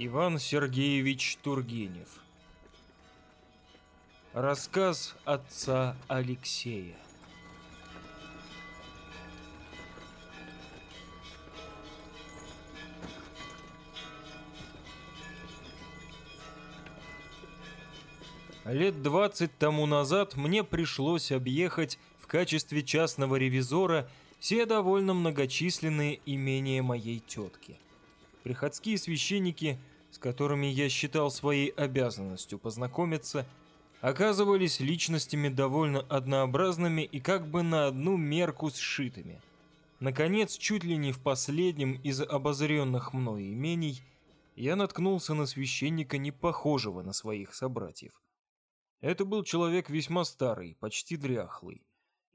Иван Сергеевич Тургенев Рассказ отца Алексея Лет двадцать тому назад мне пришлось объехать в качестве частного ревизора все довольно многочисленные имения моей тетки. Приходские священники, с которыми я считал своей обязанностью познакомиться, оказывались личностями довольно однообразными и как бы на одну мерку сшитыми. Наконец, чуть ли не в последнем из обозренных мной имений, я наткнулся на священника, не похожего на своих собратьев. Это был человек весьма старый, почти дряхлый.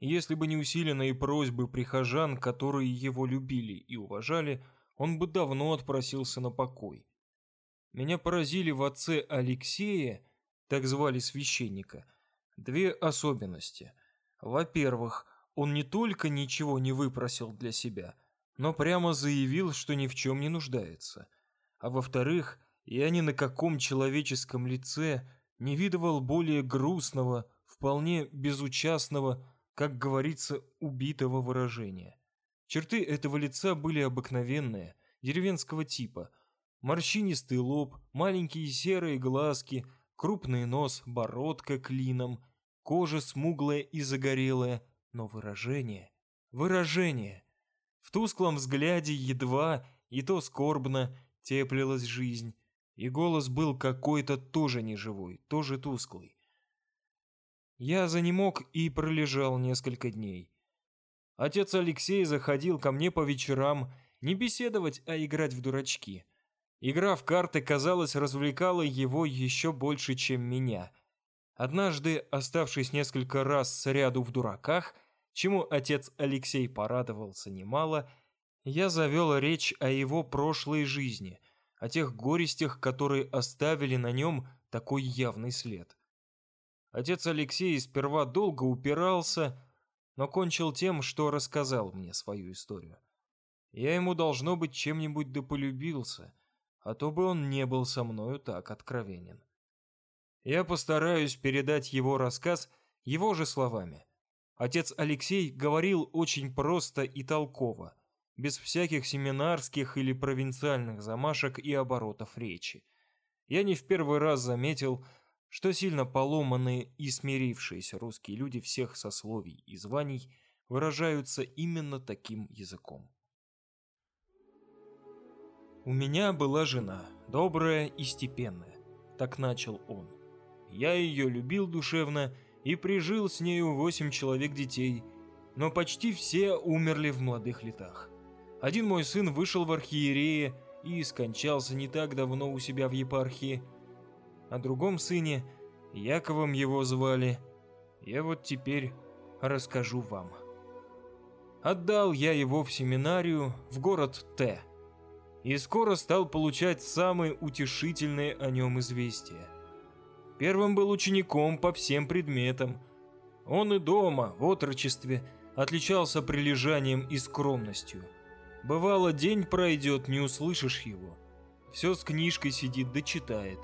Если бы не усиленные просьбы прихожан, которые его любили и уважали, он бы давно отпросился на покой. Меня поразили в отце Алексея, так звали священника, две особенности. Во-первых, он не только ничего не выпросил для себя, но прямо заявил, что ни в чем не нуждается. А во-вторых, я ни на каком человеческом лице не видывал более грустного, вполне безучастного, как говорится, убитого выражения. Черты этого лица были обыкновенные, деревенского типа. Морщинистый лоб, маленькие серые глазки, крупный нос, бородка клином, кожа смуглая и загорелая, но выражение, выражение. В тусклом взгляде едва, и то скорбно, теплилась жизнь, и голос был какой-то тоже неживой, тоже тусклый. Я занемог и пролежал несколько дней. Отец Алексей заходил ко мне по вечерам не беседовать, а играть в дурачки. Игра в карты, казалось, развлекала его еще больше, чем меня. Однажды, оставшись несколько раз сряду в дураках, чему отец Алексей порадовался немало, я завел речь о его прошлой жизни – о тех горестях, которые оставили на нем такой явный след. Отец Алексей сперва долго упирался, но кончил тем, что рассказал мне свою историю. Я ему, должно быть, чем-нибудь да полюбился, а то бы он не был со мною так откровенен. Я постараюсь передать его рассказ его же словами. Отец Алексей говорил очень просто и толково – без всяких семинарских или провинциальных замашек и оборотов речи. Я не в первый раз заметил, что сильно поломанные и смирившиеся русские люди всех сословий и званий выражаются именно таким языком. «У меня была жена, добрая и степенная», — так начал он. «Я ее любил душевно и прижил с нею восемь человек детей, но почти все умерли в молодых летах. Один мой сын вышел в архиереи и скончался не так давно у себя в епархии. О другом сыне, Яковом его звали, я вот теперь расскажу вам. Отдал я его в семинарию в город Т. И скоро стал получать самые утешительные о нем известия. Первым был учеником по всем предметам. Он и дома, в отрочестве, отличался прилежанием и скромностью – Бывало, день пройдет, не услышишь его. Все с книжкой сидит да читает.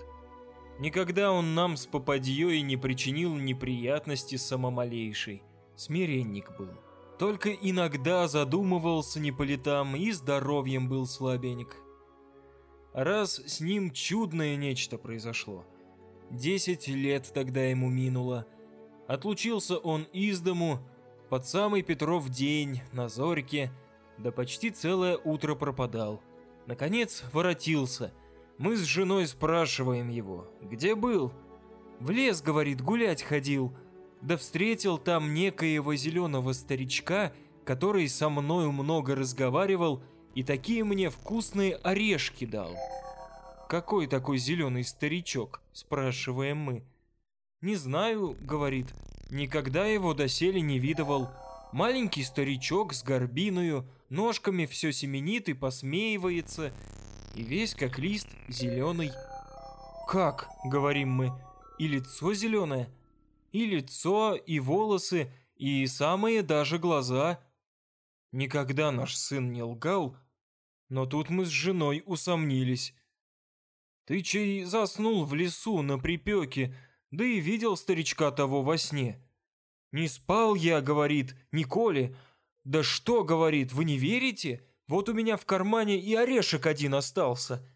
Никогда он нам с попадьей не причинил неприятности самомалейшей. Смиренник был. Только иногда задумывался не по летам и здоровьем был слабенек. Раз с ним чудное нечто произошло. Десять лет тогда ему минуло. Отлучился он из дому под самый Петров день на зорьке, да почти целое утро пропадал. Наконец воротился. Мы с женой спрашиваем его, где был? В лес, говорит, гулять ходил. Да встретил там некоего зеленого старичка, который со мною много разговаривал и такие мне вкусные орешки дал. «Какой такой зеленый старичок?» – спрашиваем мы. «Не знаю», – говорит, – «никогда его доселе не видывал». Маленький старичок с горбиною, ножками все семенит и посмеивается, и весь как лист зеленый. «Как?» — говорим мы. «И лицо зеленое?» «И лицо, и волосы, и самые даже глаза». Никогда наш сын не лгал, но тут мы с женой усомнились. Ты чей заснул в лесу на припеке, да и видел старичка того во сне. Не спал я, говорит, Николе. Да что, говорит, вы не верите? Вот у меня в кармане и орешек один остался.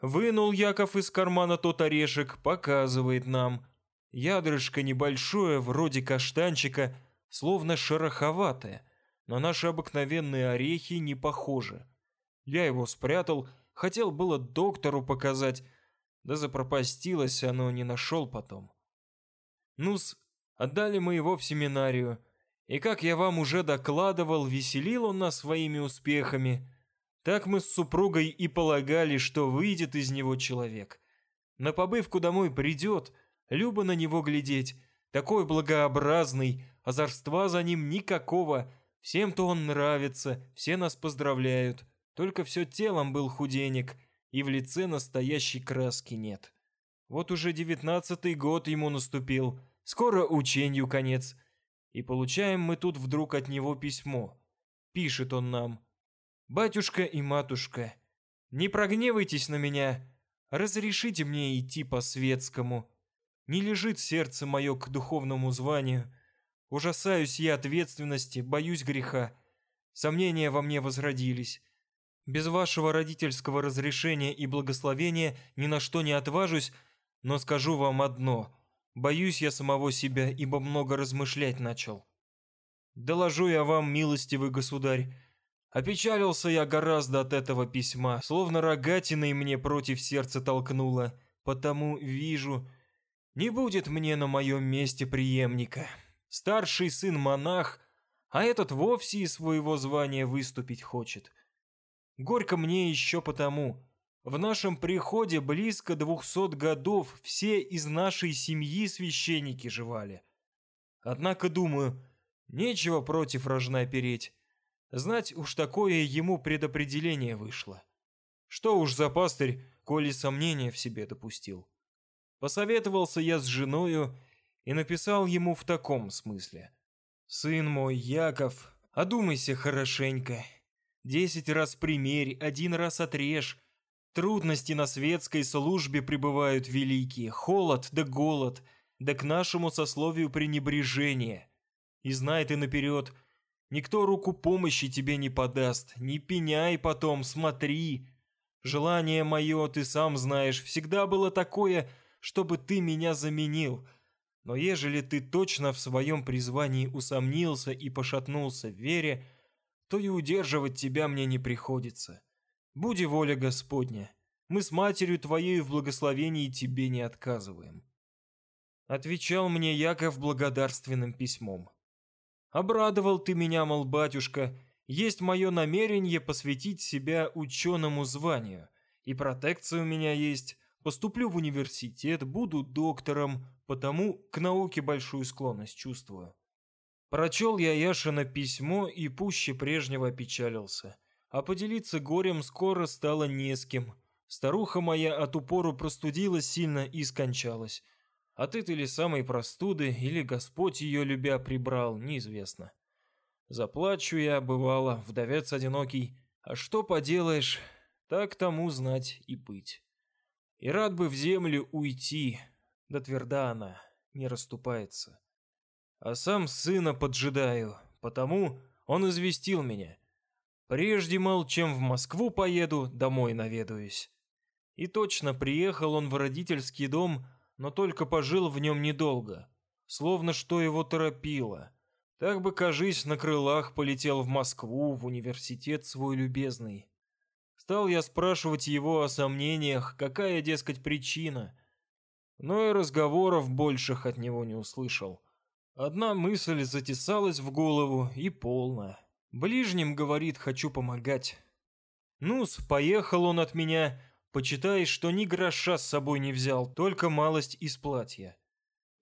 Вынул Яков из кармана тот орешек, показывает нам. Ядрышко небольшое, вроде каштанчика, словно шероховатое. На наши обыкновенные орехи не похоже. Я его спрятал, хотел было доктору показать, да запропастилось оно, не нашел потом. Ну-с, отдали мы его в семинарию, и, как я вам уже докладывал, веселил он нас своими успехами. Так мы с супругой и полагали, что выйдет из него человек. На побывку домой придет, любо на него глядеть, такой благообразный, озорства за ним никакого, всем-то он нравится, все нас поздравляют. Только все телом был худенек, и в лице настоящей краски нет. Вот уже девятнадцатый год ему наступил, скоро учению конец. И получаем мы тут вдруг от него письмо. Пишет он нам. «Батюшка и матушка, не прогневайтесь на меня, разрешите мне идти по-светскому. Не лежит сердце мое к духовному званию. Ужасаюсь я ответственности, боюсь греха. Сомнения во мне возродились. Без вашего родительского разрешения и благословения ни на что не отважусь, но скажу вам одно. Боюсь я самого себя, ибо много размышлять начал. Доложу я вам, милостивый государь, опечалился я гораздо от этого письма, словно рогатиной мне против сердца толкнуло, потому вижу, не будет мне на моем месте преемника. Старший сын монах, а этот вовсе из своего звания выступить хочет. Горько мне еще потому. В нашем приходе близко двухсот годов все из нашей семьи священники живали. Однако, думаю, нечего против рожна переть. Знать уж такое ему предопределение вышло. Что уж за пастырь, коли сомнения в себе допустил. Посоветовался я с женою и написал ему в таком смысле. «Сын мой, Яков, одумайся хорошенько Десять раз примерь, один раз отрежь. Трудности на светской службе пребывают великие, холод да голод, да к нашему сословию пренебрежение. И знай ты наперед, никто руку помощи тебе не подаст, не пеняй потом, смотри. Желание мое, ты сам знаешь, всегда было такое, чтобы ты меня заменил. Но ежели ты точно в своем призвании усомнился и пошатнулся в вере, то и удерживать тебя мне не приходится. Буди воля Господня, мы с матерью твоей в благословении тебе не отказываем». Отвечал мне Яков благодарственным письмом. «Обрадовал ты меня, мол, батюшка, есть мое намерение посвятить себя ученому званию, и протекция у меня есть, поступлю в университет, буду доктором, потому к науке большую склонность чувствую. Прочел я Яшина письмо и пуще прежнего опечалился. А поделиться горем скоро стало не с кем. Старуха моя от упору простудилась сильно и скончалась. От этой ли самой простуды, или Господь ее любя прибрал, неизвестно. Заплачу я, бывало, вдовец одинокий. А что поделаешь, так тому знать и быть. И рад бы в землю уйти, да тверда она, не расступается а сам сына поджидаю, потому он известил меня. Прежде, мол, чем в Москву поеду, домой наведаюсь. И точно приехал он в родительский дом, но только пожил в нем недолго, словно что его торопило. Так бы, кажись, на крылах полетел в Москву, в университет свой любезный. Стал я спрашивать его о сомнениях, какая, дескать, причина. Но и разговоров больших от него не услышал. Одна мысль затесалась в голову и полна. Ближним, говорит, хочу помогать. Ну-с, поехал он от меня, почитай, что ни гроша с собой не взял, только малость из платья.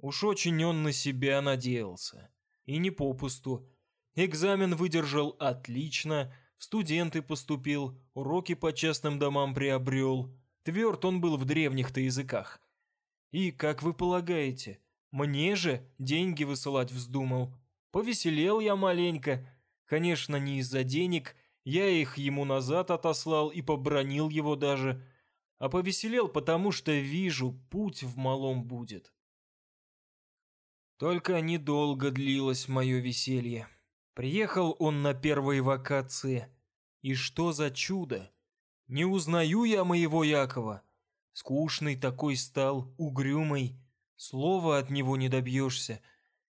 Уж очень он на себя надеялся. И не попусту. Экзамен выдержал отлично, в студенты поступил, уроки по частным домам приобрел. Тверд он был в древних-то языках. И, как вы полагаете, мне же деньги высылать вздумал. Повеселел я маленько. Конечно, не из-за денег. Я их ему назад отослал и побронил его даже. а повеселел, потому что вижу, путь в малом будет. Только недолго длилось мое веселье. Приехал он на первой вакации. И что за чудо! Не узнаю я моего Якова. Скучный такой стал, угрюмый. Слова от него не добьешься.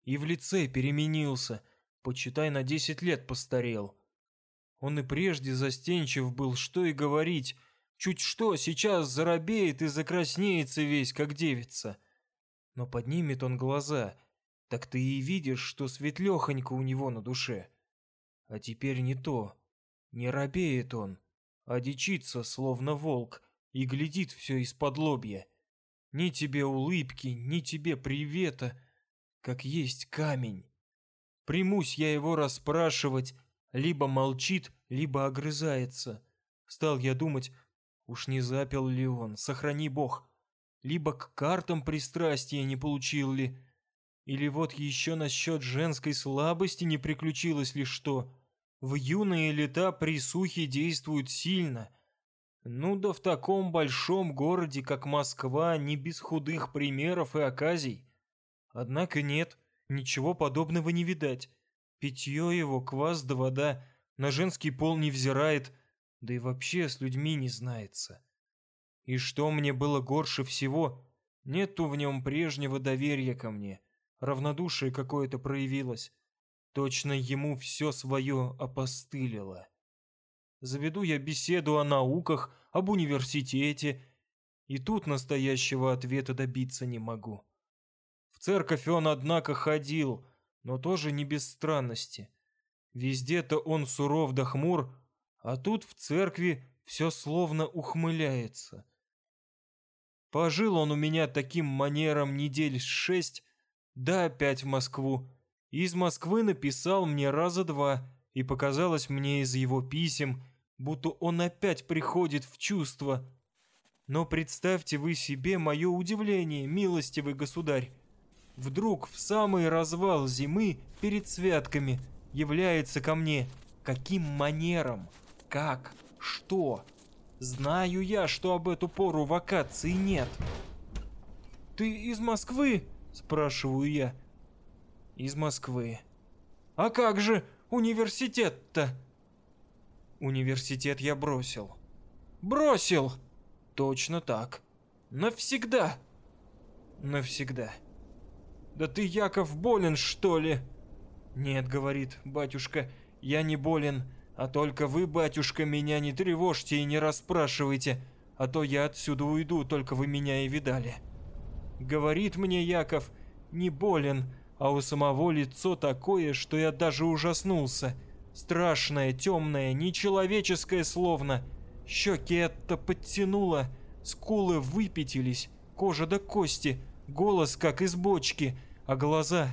И в лице переменился. Почитай, на десять лет постарел. Он и прежде застенчив был, что и говорить. Чуть что, сейчас заробеет и закраснеется весь, как девица. Но поднимет он глаза, так ты и видишь, что светлехонько у него на душе. А теперь не то. Не робеет он, а дичится, словно волк, и глядит все из-под лобья. Ни тебе улыбки, ни тебе привета, как есть камень. Примусь я его расспрашивать, либо молчит, либо огрызается. Стал я думать, уж не запил ли он, сохрани бог, либо к картам пристрастия не получил ли, или вот еще насчет женской слабости не приключилось ли что. В юные лета присухи действуют сильно. Ну да в таком большом городе, как Москва, не без худых примеров и оказий. Однако нет, ничего подобного не видать. Питье его, квас да вода, на женский пол не взирает, да и вообще с людьми не знается. И что мне было горше всего, нету в нем прежнего доверия ко мне, равнодушие какое-то проявилось. Точно ему все свое опостылило. Заведу я беседу о науках, об университете, и тут настоящего ответа добиться не могу. В церковь он, однако, ходил, но тоже не без странности. Везде-то он суров да хмур, а тут в церкви все словно ухмыляется. Пожил он у меня таким манером недель шесть, да опять в Москву. Из Москвы написал мне раза два, и показалось мне из его писем, будто он опять приходит в чувство. Но представьте вы себе мое удивление, милостивый государь. Вдруг в самый развал зимы перед святками является ко мне каким манером, как, что. Знаю я, что об эту пору вакации нет. «Ты из Москвы?» – спрашиваю я. «Из Москвы». «А как же университет-то?» «Университет я бросил». «Бросил?» «Точно так». «Навсегда?» «Навсегда». Да ты, Яков, болен, что ли? Нет, говорит батюшка, я не болен, а только вы, батюшка, меня не тревожьте и не расспрашивайте, а то я отсюда уйду, только вы меня и видали. Говорит мне Яков, не болен, а у самого лицо такое, что я даже ужаснулся. Страшное, темное, нечеловеческое словно. Щеки это подтянуло, скулы выпятились, кожа до кости — Голос как из бочки, а глаза...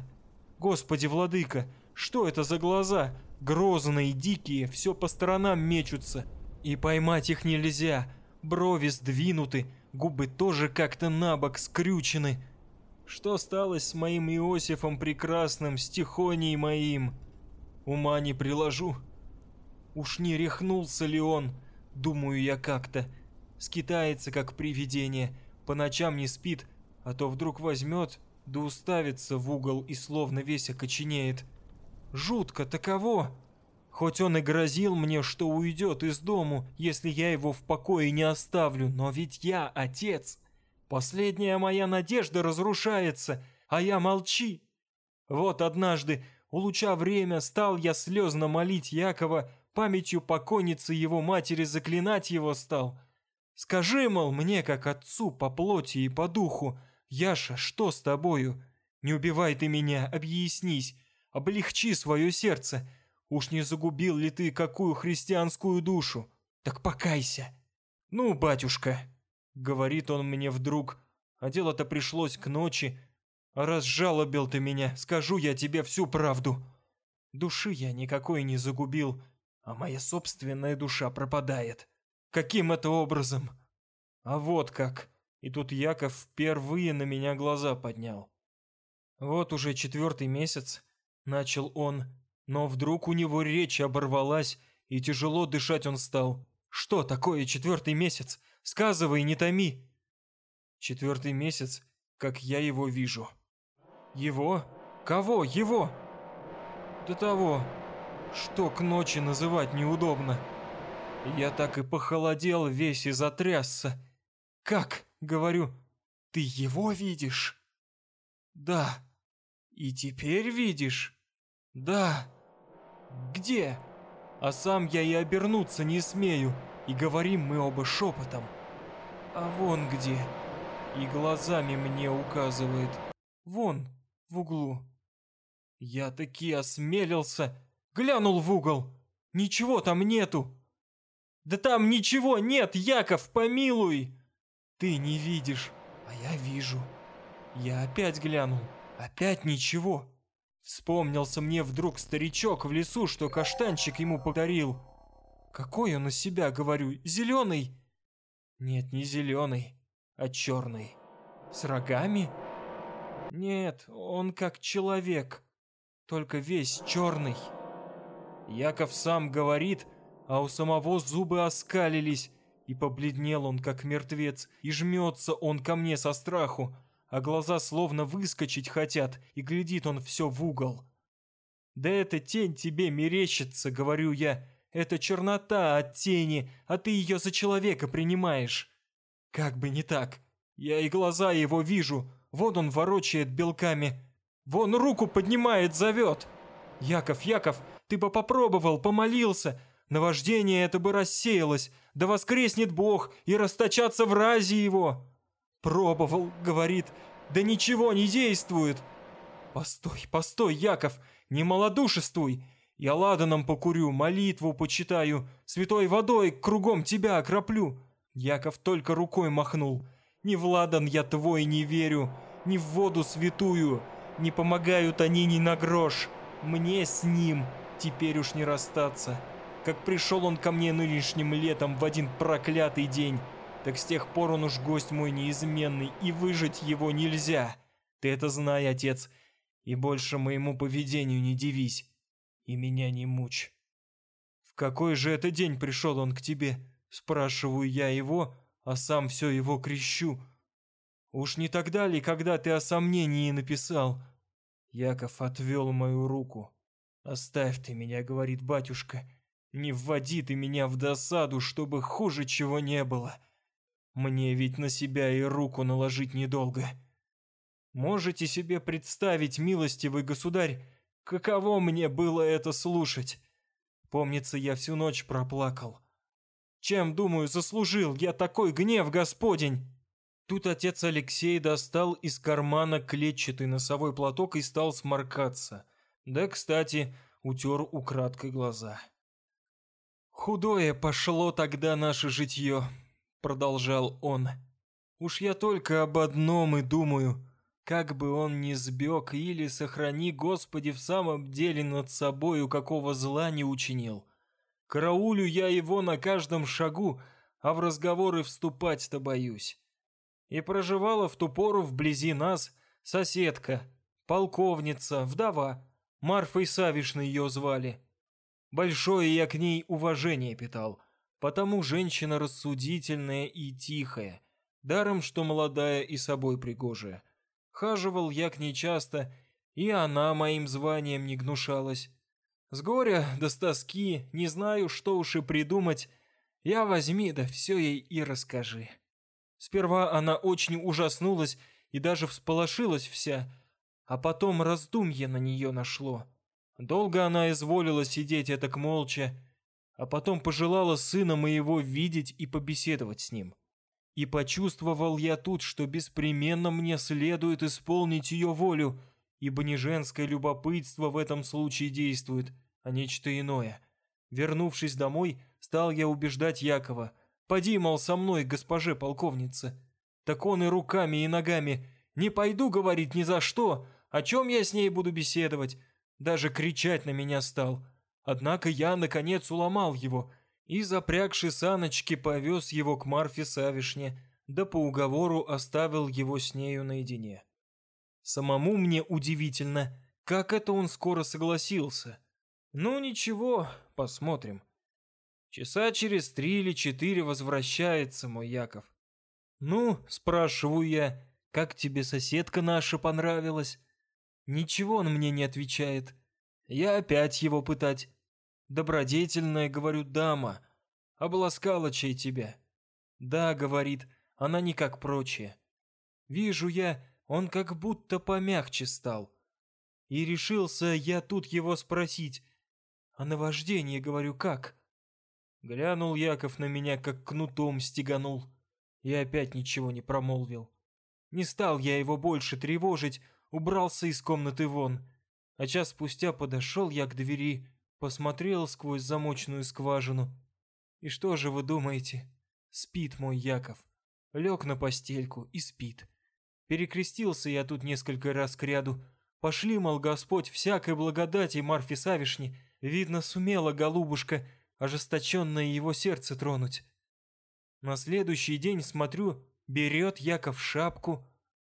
Господи, владыка, что это за глаза? Грозные, дикие, все по сторонам мечутся. И поймать их нельзя. Брови сдвинуты, губы тоже как-то набок скрючены. Что стало с моим Иосифом прекрасным, с Тихоней моим? Ума не приложу. Уж не рехнулся ли он, думаю я как-то. Скитается, как привидение, по ночам не спит, а то вдруг возьмет, да уставится в угол и словно весь окоченеет. Жутко таково. Хоть он и грозил мне, что уйдет из дому, если я его в покое не оставлю, но ведь я отец. Последняя моя надежда разрушается, а я молчи. Вот однажды, улуча время, стал я слезно молить Якова, памятью покойницы его матери заклинать его стал. Скажи, мол, мне, как отцу, по плоти и по духу, «Яша, что с тобою? Не убивай ты меня, объяснись, облегчи свое сердце. Уж не загубил ли ты какую христианскую душу? Так покайся!» «Ну, батюшка», — говорит он мне вдруг, «а дело-то пришлось к ночи. А раз жалобил ты меня, скажу я тебе всю правду. Души я никакой не загубил, а моя собственная душа пропадает. Каким это образом? А вот как. И тут Яков впервые на меня глаза поднял. Вот уже четвертый месяц, начал он, но вдруг у него речь оборвалась, и тяжело дышать он стал. Что такое четвертый месяц? Сказывай, не томи. Четвертый месяц, как я его вижу. Его? Кого? Его? До того, что к ночи называть неудобно. Я так и похолодел весь и затрясся. «Как?» — говорю. «Ты его видишь?» «Да». «И теперь видишь?» «Да». «Где?» А сам я и обернуться не смею, и говорим мы оба шепотом. «А вон где?» И глазами мне указывает. «Вон, в углу». Я таки осмелился, глянул в угол. Ничего там нету. Да там ничего нет, Яков, помилуй. Ты не видишь, а я вижу. Я опять глянул, опять ничего. Вспомнился мне вдруг старичок в лесу, что каштанчик ему подарил. Какой он из себя, говорю, зеленый? Нет, не зеленый, а черный. С рогами? Нет, он как человек только весь черный. Яков сам говорит, а у самого зубы оскалились, и побледнел он, как мертвец, и жмется он ко мне со страху, а глаза словно выскочить хотят, и глядит он все в угол. «Да эта тень тебе мерещится», — говорю я, — «это чернота от тени, а ты ее за человека принимаешь». Как бы не так. Я и глаза его вижу, вот он ворочает белками, Вон руку поднимает, зовет. Яков, Яков, ты бы попробовал, помолился. Наваждение это бы рассеялось. Да воскреснет Бог и расточаться в разе его. Пробовал, говорит, да ничего не действует. Постой, постой, Яков, не малодушествуй. Я ладаном покурю, молитву почитаю, святой водой кругом тебя окроплю. Яков только рукой махнул. Ни в ладан я твой не верю, ни в воду святую. Не помогают они ни на грош. Мне с ним теперь уж не расстаться. Как пришел он ко мне нынешним летом в один проклятый день, так с тех пор он уж гость мой неизменный, и выжить его нельзя. Ты это знай, отец, и больше моему поведению не дивись, и меня не мучь. В какой же это день пришел он к тебе? Спрашиваю я его, а сам все его крещу. Уж не тогда ли, когда ты о сомнении написал? Яков отвел мою руку. «Оставь ты меня», — говорит батюшка. «Не вводи ты меня в досаду, чтобы хуже чего не было. Мне ведь на себя и руку наложить недолго». Можете себе представить, милостивый государь, каково мне было это слушать? Помнится, я всю ночь проплакал. Чем, думаю, заслужил я такой гнев Господень? Тут отец Алексей достал из кармана клетчатый носовой платок и стал сморкаться. Да, кстати, утер украдкой глаза. «Худое пошло тогда наше житье», — продолжал он. «Уж я только об одном и думаю, как бы он ни сбег или, сохрани Господи, в самом деле над собою какого зла не учинил. Караулю я его на каждом шагу, а в разговоры вступать-то боюсь и проживала в ту пору вблизи нас соседка, полковница, вдова, Марфой Савишной ее звали. Большое я к ней уважение питал, потому женщина рассудительная и тихая, даром что молодая и собой пригожая. Хаживал я к ней часто, и она моим званием не гнушалась. С горя да с тоски, не знаю, что уж и придумать, я возьми да все ей и расскажи. Сперва она очень ужаснулась и даже всполошилась вся, а потом раздумье на нее нашло. Долго она изволила сидеть этак молча, а потом пожелала сына моего видеть и побеседовать с ним. И почувствовал я тут, что беспременно мне следует исполнить ее волю, ибо не женское любопытство в этом случае действует, а нечто иное. Вернувшись домой, стал я убеждать Якова – Поди, мол, со мной, госпоже полковнице. Так он и руками, и ногами. Не пойду, говорит, ни за что. О чем я с ней буду беседовать? Даже кричать на меня стал. Однако я, наконец, уломал его и, запрягши саночки, повез его к Марфе Савишне, да по уговору оставил его с нею наедине. Самому мне удивительно, как это он скоро согласился. Ну ничего, посмотрим. Часа через три или четыре возвращается мой Яков. «Ну, — спрашиваю я, — как тебе соседка наша понравилась?» Ничего он мне не отвечает. Я опять его пытать. Добродетельная, говорю, дама. Обласкала чей тебя. Да, говорит, она не как прочие. Вижу я, он как будто помягче стал. И решился я тут его спросить. А наваждение, говорю, как? Глянул Яков на меня, как кнутом стеганул. И опять ничего не промолвил. Не стал я его больше тревожить, убрался из комнаты вон. А час спустя подошел я к двери, посмотрел сквозь замочную скважину. И что же вы думаете? Спит мой Яков. Лег на постельку и спит. Перекрестился я тут несколько раз к ряду. Пошли, мол, Господь, всякой благодати Марфе Савишне. Видно, сумела голубушка ожесточенное его сердце тронуть. На следующий день смотрю, берет Яков шапку,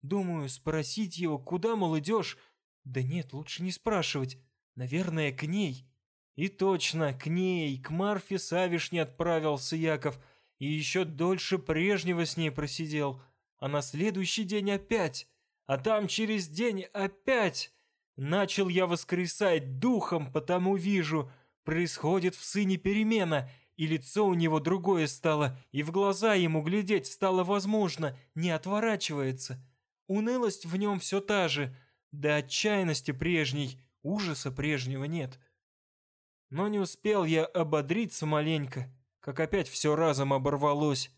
Думаю, спросить его, куда, мол, идешь? Да нет, лучше не спрашивать. Наверное, к ней. И точно, к ней, к Марфе Савишне отправился Яков. И еще дольше прежнего с ней просидел. А на следующий день опять. А там через день опять. Начал я воскресать духом, потому вижу, происходит в сыне перемена, и лицо у него другое стало, и в глаза ему глядеть стало возможно, не отворачивается. Унылость в нем все та же, до отчаянности прежней, ужаса прежнего нет. Но не успел я ободриться маленько, как опять все разом оборвалось.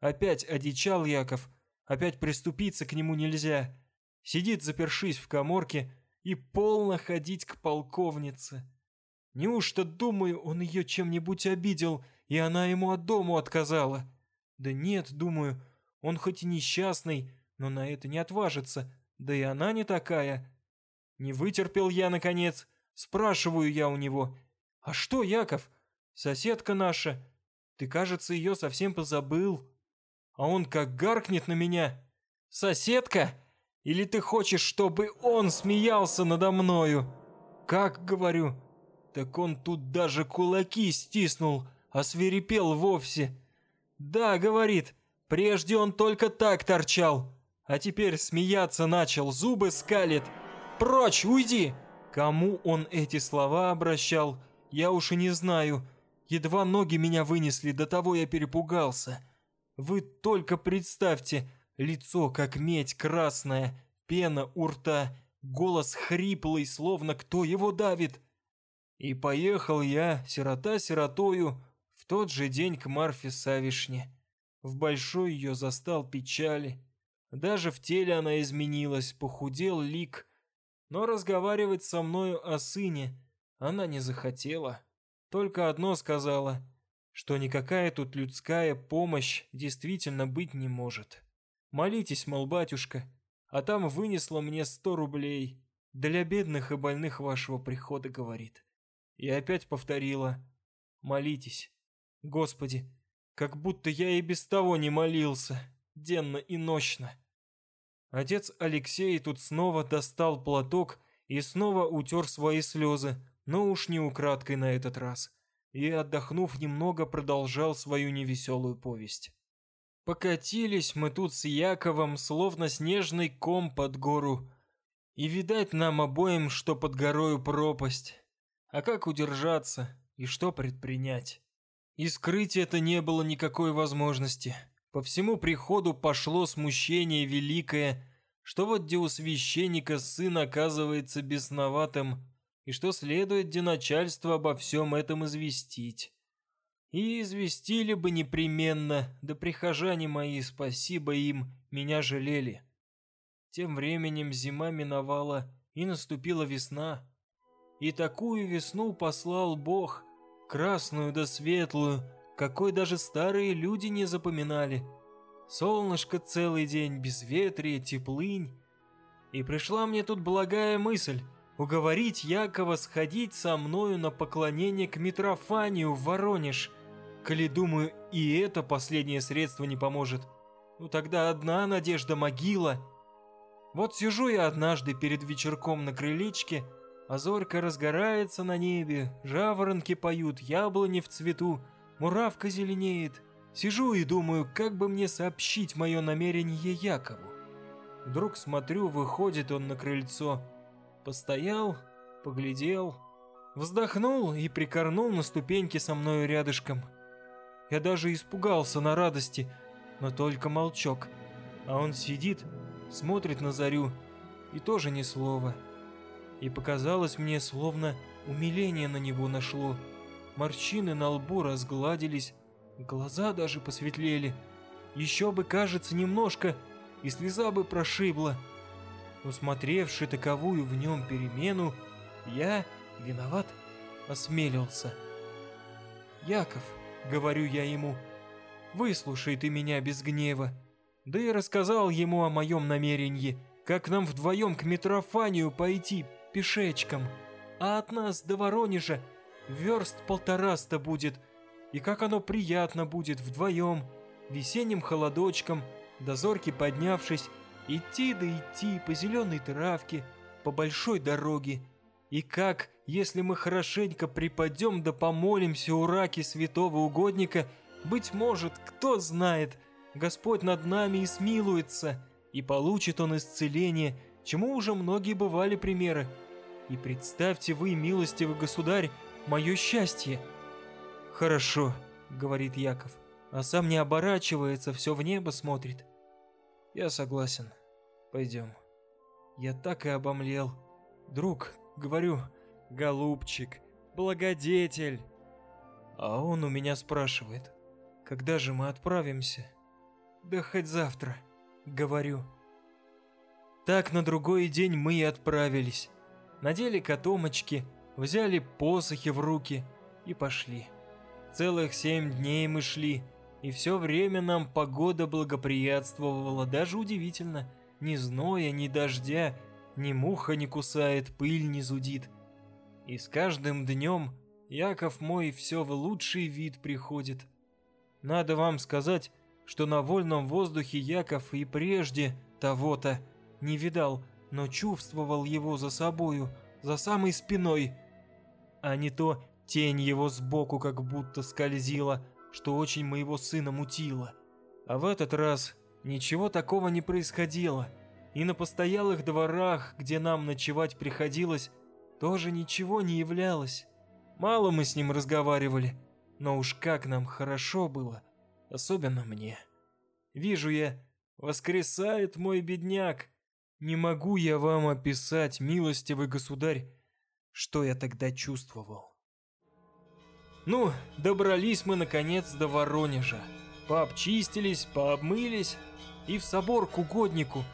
Опять одичал Яков, опять приступиться к нему нельзя. Сидит, запершись в коморке, и полно ходить к полковнице. Неужто, думаю, он ее чем-нибудь обидел, и она ему от дому отказала? Да нет, думаю, он хоть и несчастный, но на это не отважится, да и она не такая. Не вытерпел я, наконец, спрашиваю я у него. «А что, Яков? Соседка наша. Ты, кажется, ее совсем позабыл». А он как гаркнет на меня. «Соседка? Или ты хочешь, чтобы он смеялся надо мною?» «Как?» — говорю. Так он тут даже кулаки стиснул, а свирепел вовсе. «Да», — говорит, — «прежде он только так торчал, а теперь смеяться начал, зубы скалит. «Прочь, уйди!» Кому он эти слова обращал, я уж и не знаю. Едва ноги меня вынесли, до того я перепугался. Вы только представьте, лицо как медь красная, пена у рта, голос хриплый, словно кто его давит. И поехал я, сирота сиротою, в тот же день к Марфе Савишне. В большой ее застал печали. Даже в теле она изменилась, похудел лик. Но разговаривать со мною о сыне она не захотела. Только одно сказала, что никакая тут людская помощь действительно быть не может. Молитесь, мол, батюшка, а там вынесла мне сто рублей. Для бедных и больных вашего прихода, говорит. И опять повторила, молитесь. Господи, как будто я и без того не молился, денно и ночно. Отец Алексей тут снова достал платок и снова утер свои слезы, но уж не украдкой на этот раз. И, отдохнув немного, продолжал свою невеселую повесть. Покатились мы тут с Яковом, словно снежный ком под гору. И видать нам обоим, что под горою пропасть. А как удержаться и что предпринять? И скрыть это не было никакой возможности. По всему приходу пошло смущение великое, что вот где у священника сын оказывается бесноватым, и что следует где начальство обо всем этом известить. И известили бы непременно, да прихожане мои, спасибо им, меня жалели. Тем временем зима миновала, и наступила весна. И такую весну послал Бог, красную да светлую, какой даже старые люди не запоминали. Солнышко целый день, безветрие, теплынь. И пришла мне тут благая мысль уговорить Якова сходить со мною на поклонение к Митрофанию в Воронеж. Коли, думаю, и это последнее средство не поможет. Ну тогда одна надежда могила. Вот сижу я однажды перед вечерком на крылечке, а зорька разгорается на небе, жаворонки поют, яблони в цвету, муравка зеленеет. Сижу и думаю, как бы мне сообщить мое намерение Якову. Вдруг смотрю, выходит он на крыльцо. Постоял, поглядел, вздохнул и прикорнул на ступеньке со мною рядышком. Я даже испугался на радости, но только молчок. А он сидит, смотрит на зарю и тоже ни слова. И показалось мне, словно умиление на него нашло. Морщины на лбу разгладились, глаза даже посветлели. Еще бы, кажется, немножко, и слеза бы прошибла. Усмотревши таковую в нем перемену, я, виноват, осмелился. «Яков», — говорю я ему, — «выслушай ты меня без гнева». Да и рассказал ему о моем намерении, как нам вдвоем к Митрофанию пойти пешечком, а от нас до Воронежа верст полтораста будет, и как оно приятно будет вдвоем, весенним холодочком, дозорки поднявшись, идти да идти по зеленой травке, по большой дороге, и как, если мы хорошенько припадем да помолимся у раки святого угодника, быть может, кто знает, Господь над нами и смилуется, и получит он исцеление, чему уже многие бывали примеры. И представьте вы, милостивый государь, мое счастье. Хорошо, говорит Яков, а сам не оборачивается, все в небо смотрит. Я согласен. Пойдем. Я так и обомлел. Друг, говорю, голубчик, благодетель. А он у меня спрашивает, когда же мы отправимся? Да хоть завтра, говорю. Так на другой день мы и отправились. Надели котомочки, взяли посохи в руки и пошли. Целых семь дней мы шли, и все время нам погода благоприятствовала, даже удивительно. Ни зноя, ни дождя, ни муха не кусает, пыль не зудит. И с каждым днем Яков мой все в лучший вид приходит. Надо вам сказать, что на вольном воздухе Яков и прежде того-то не видал, но чувствовал его за собою, за самой спиной. А не то тень его сбоку как будто скользила, что очень моего сына мутило. А в этот раз ничего такого не происходило. И на постоялых дворах, где нам ночевать приходилось, тоже ничего не являлось. Мало мы с ним разговаривали, но уж как нам хорошо было, особенно мне. Вижу я, воскресает мой бедняк, не могу я вам описать, милостивый государь, что я тогда чувствовал. Ну, добрались мы наконец до Воронежа. Пообчистились, пообмылись и в собор к угоднику.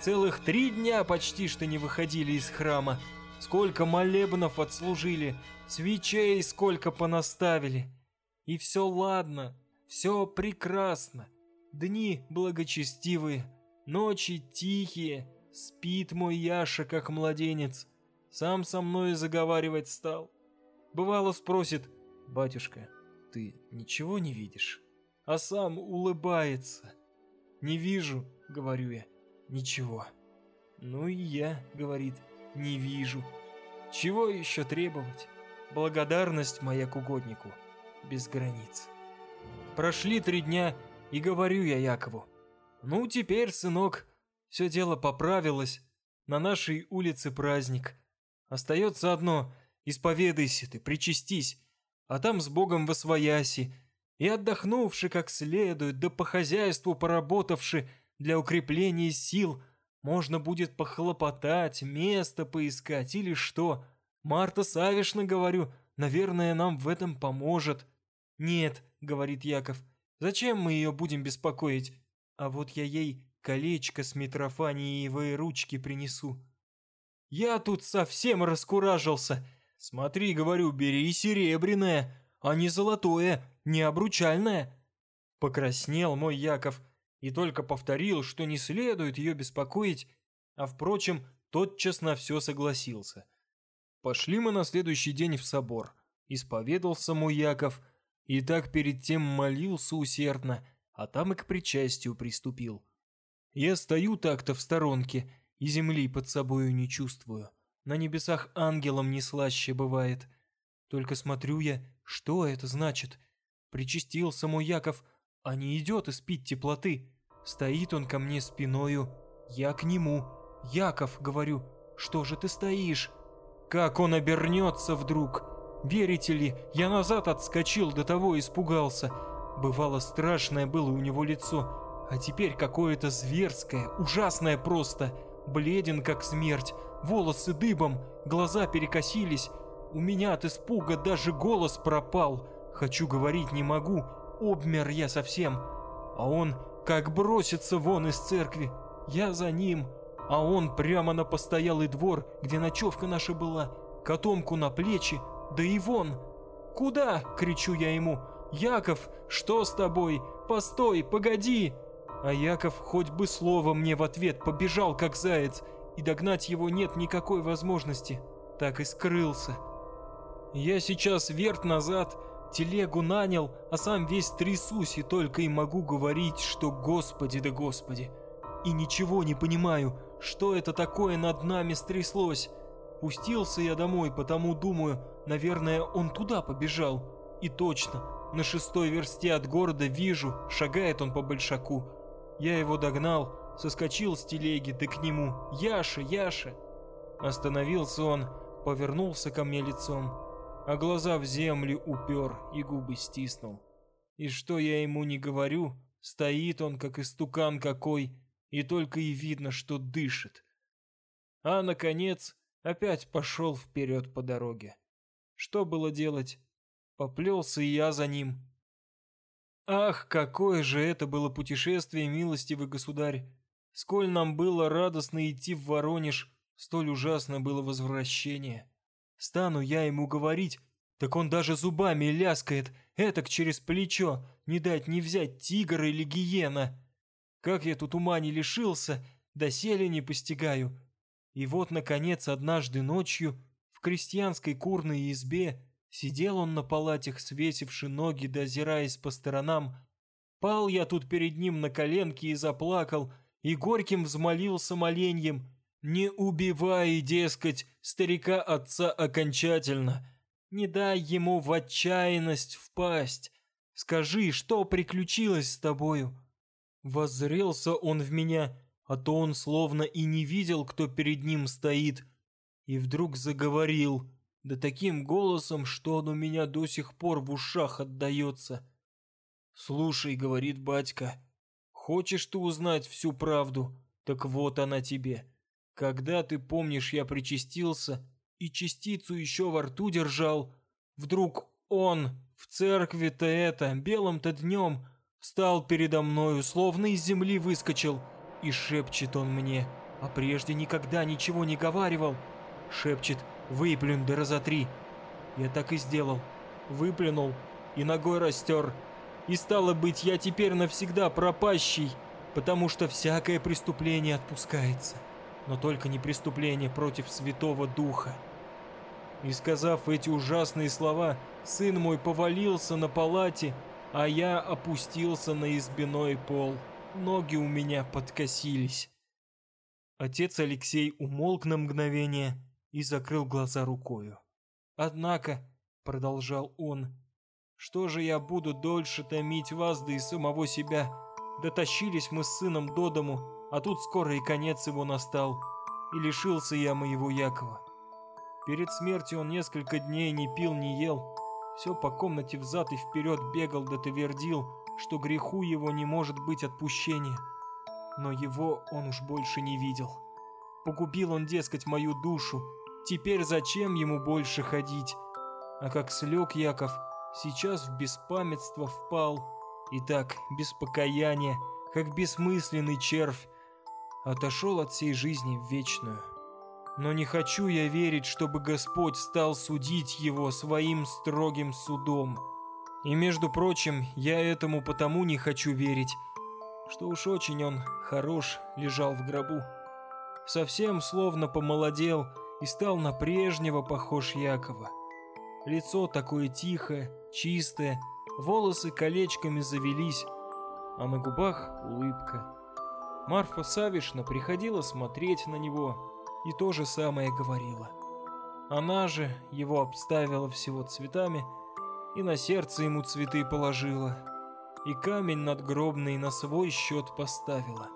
Целых три дня почти что не выходили из храма. Сколько молебнов отслужили, свечей сколько понаставили. И все ладно, все прекрасно. Дни благочестивые, ночи тихие, Спит мой Яша, как младенец. Сам со мной заговаривать стал. Бывало спросит, «Батюшка, ты ничего не видишь?» А сам улыбается. «Не вижу», — говорю я, — «ничего». «Ну и я», — говорит, — «не вижу». Чего еще требовать? Благодарность моя к угоднику без границ. Прошли три дня, и говорю я Якову, «Ну, теперь, сынок, все дело поправилось. На нашей улице праздник. Остается одно – исповедайся ты, причастись, а там с Богом восвояси. И отдохнувши как следует, да по хозяйству поработавши для укрепления сил, можно будет похлопотать, место поискать или что. Марта Савишна, говорю, наверное, нам в этом поможет. Нет, говорит Яков, зачем мы ее будем беспокоить? А вот я ей колечко с Митрофаниевой ручки принесу. Я тут совсем раскуражился. Смотри, говорю, бери серебряное, а не золотое, не обручальное. Покраснел мой Яков и только повторил, что не следует ее беспокоить, а, впрочем, тотчас на все согласился. Пошли мы на следующий день в собор. Исповедался мой Яков и так перед тем молился усердно, а там и к причастию приступил. Я стою так-то в сторонке и земли под собою не чувствую. На небесах ангелом не слаще бывает. Только смотрю я, что это значит. Причастился мой Яков, а не идет испить теплоты. Стоит он ко мне спиною, я к нему. Яков, говорю, что же ты стоишь? Как он обернется вдруг? Верите ли, я назад отскочил, до того испугался. Бывало, страшное было у него лицо, а теперь какое-то зверское, ужасное просто. Бледен, как смерть, волосы дыбом, глаза перекосились. У меня от испуга даже голос пропал. Хочу говорить не могу, обмер я совсем. А он как бросится вон из церкви. Я за ним, а он прямо на постоялый двор, где ночевка наша была, котомку на плечи, да и вон. «Куда?» — кричу я ему. «Яков, что с тобой? Постой, погоди!» А Яков хоть бы слово мне в ответ побежал, как заяц, и догнать его нет никакой возможности. Так и скрылся. Я сейчас верт назад, телегу нанял, а сам весь трясусь и только и могу говорить, что «Господи да Господи!» И ничего не понимаю, что это такое над нами стряслось. Пустился я домой, потому думаю, наверное, он туда побежал. И точно, на шестой версте от города вижу, шагает он по большаку. Я его догнал, соскочил с телеги, да к нему. «Яша, Яша!» Остановился он, повернулся ко мне лицом, а глаза в землю упер и губы стиснул. И что я ему не говорю, стоит он, как истукан какой, и только и видно, что дышит. А, наконец, опять пошел вперед по дороге. Что было делать? Поплелся и я за ним. Ах, какое же это было путешествие, милостивый государь! Сколь нам было радостно идти в Воронеж, столь ужасно было возвращение. Стану я ему говорить, так он даже зубами ляскает, этак через плечо, не дать не взять тигра или гиена. Как я тут ума не лишился, доселе не постигаю. И вот, наконец, однажды ночью в крестьянской курной избе сидел он на палатях, свесивши ноги, дозираясь по сторонам. Пал я тут перед ним на коленки и заплакал, и горьким взмолился моленьем, «Не убивай, дескать, старика отца окончательно, не дай ему в отчаянность впасть. Скажи, что приключилось с тобою?» Воззрелся он в меня, а то он словно и не видел, кто перед ним стоит, и вдруг заговорил, да таким голосом, что он у меня до сих пор в ушах отдается. «Слушай», — говорит батька, — «хочешь ты узнать всю правду? Так вот она тебе. Когда ты помнишь, я причастился и частицу еще во рту держал, вдруг он в церкви-то это, белым-то днем, Встал передо мною, словно из земли выскочил, и шепчет он мне, а прежде никогда ничего не говаривал. Шепчет, выплюнь да разотри. Я так и сделал. Выплюнул и ногой растер. И стало быть, я теперь навсегда пропащий, потому что всякое преступление отпускается, но только не преступление против Святого Духа. И сказав эти ужасные слова, сын мой повалился на палате а я опустился на избиной пол. Ноги у меня подкосились. Отец Алексей умолк на мгновение и закрыл глаза рукою. «Однако», — продолжал он, — «что же я буду дольше томить вас, да и самого себя? Дотащились мы с сыном до дому, а тут скоро и конец его настал, и лишился я моего Якова. Перед смертью он несколько дней не пил, не ел, все по комнате взад и вперед бегал да твердил, что греху его не может быть отпущения. Но его он уж больше не видел. Погубил он, дескать, мою душу. Теперь зачем ему больше ходить? А как слег Яков, сейчас в беспамятство впал. И так, без покаяния, как бессмысленный червь, отошел от всей жизни в вечную. Но не хочу я верить, чтобы Господь стал судить его своим строгим судом. И между прочим, я этому потому не хочу верить, что уж очень он хорош лежал в гробу. Совсем словно помолодел и стал на прежнего похож Якова. Лицо такое тихое, чистое, волосы колечками завелись, а на губах улыбка. Марфа Савишна приходила смотреть на него, и то же самое говорила. Она же его обставила всего цветами и на сердце ему цветы положила, и камень надгробный на свой счет поставила.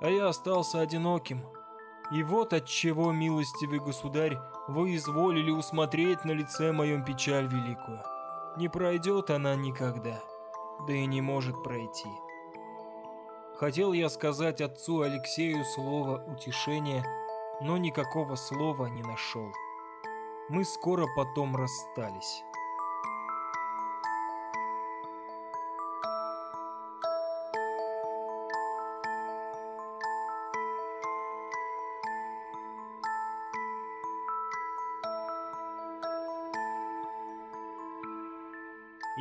А я остался одиноким. И вот от чего, милостивый государь, вы изволили усмотреть на лице моем печаль великую. Не пройдет она никогда, да и не может пройти. Хотел я сказать отцу Алексею слово утешения, но никакого слова не нашел. Мы скоро потом расстались.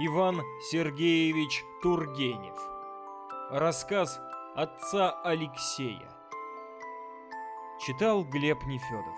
Иван Сергеевич Тургенев. Рассказ отца Алексея. Читал Глеб Нефедов.